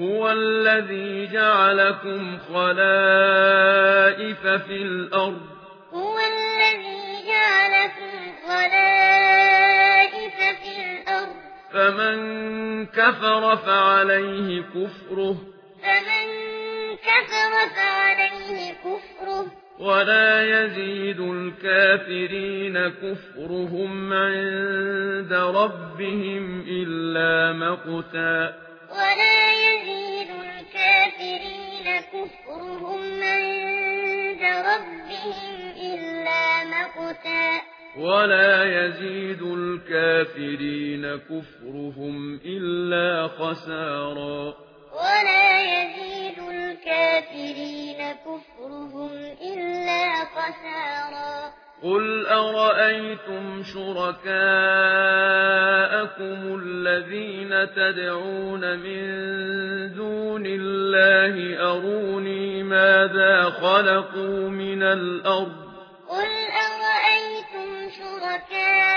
هو الذي جعلكم خلائف في الأرض. هو الذي جعلكم خلائف في الأرض. فمن كفر فعليه كفره. فمن كفر فعليه كفره. ولا يزيد الكافرين كفرهم عند ربهم إلا مقتا. ولا يزيد الكافرين كفرهم عند ربهم إلا مقتا. ولا يزيد الكافرين كفرهم إلا خسارا. ولا يزيد الكافرين كفرهم إلا خسارا. قل أرأيتم شركاءكم الذين تدعون من دون الله أروني ماذا خلقوا من الأرض قل أرأيتم شركاءكم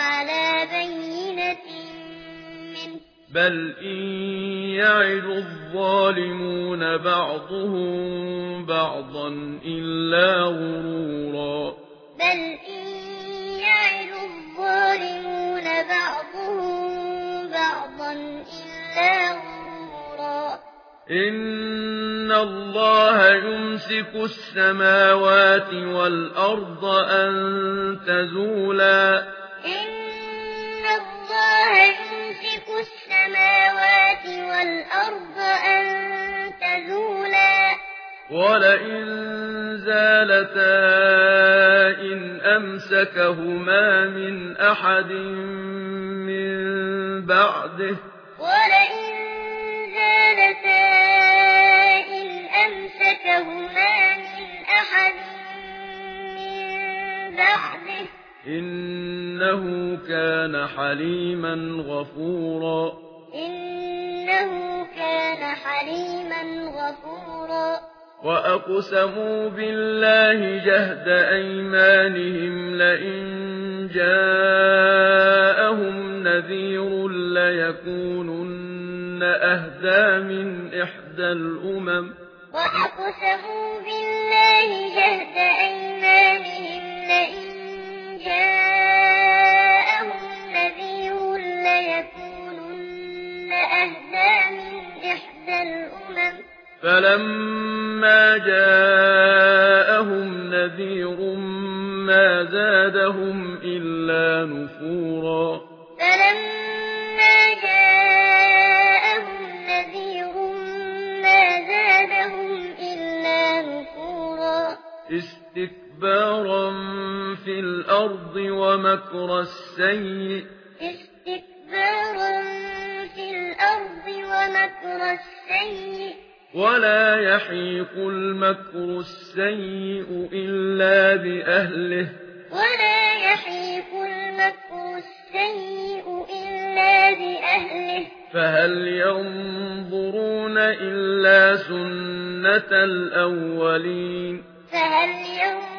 بل إن يعد الظالمون بعضهم بعضا إلا غرورا. بل إن يعد الظالمون بعضهم بعضا إلا غرورا. إن الله يمسك السماوات والأرض أن تزولا. والأرض أن تزولا. ولئن زالتا إن أمسكهما من أحد من بعده ولئن زالتا إن أمسكهما من أحد من بعده إنه كان حليما غفورا. إن إنه كان حليما غفورا وأقسموا بالله جهد أيمانهم لئن جاءهم نذير ليكونن أهدا من إحدى الأمم وأقسموا بالله الأمم. فلما جاءهم نذير ما زادهم إلا نفورا. فلما جاءهم نذير ما زادهم إلا نفورا. استكبارا في الأرض ومكر السيئ المكر السَّيِّئِ وَلَا يَحِيقُ الْمَكْرُ السَّيِّئُ إِلَّا بِأَهْلِهِ وَلَا يَحِيقُ الْمَكْرُ السَّيِّئُ إِلَّا بِأَهْلِهِ فَهَلْ يَنظُرُونَ إِلَّا سُنَّةَ الْأَوَّلِينَ فَهَلْ يَنظُرُونَ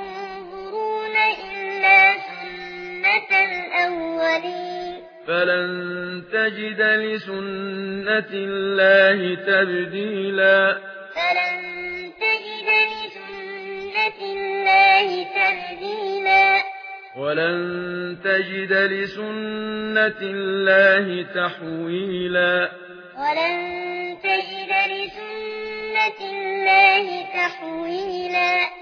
فلن تجد لسنة الله تبديلا فلن تجد لسنة الله تبديلا ولن تجد لسنة الله تحويلا ولن تجد لسنة الله تحويلا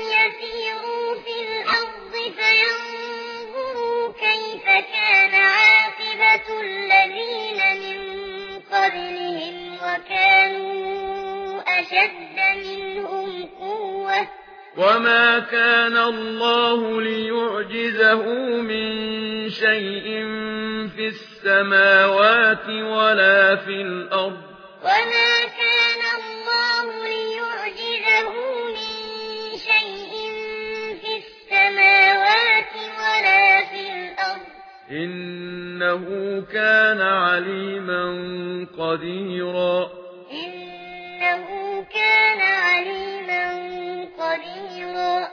وما كان الله ليعجزه من شيء في السماوات ولا في الأرض وما كان الله ليعجزه من شيء في السماوات ولا في الأرض إنه كان عليما قديرا إنه كان عليما خيرا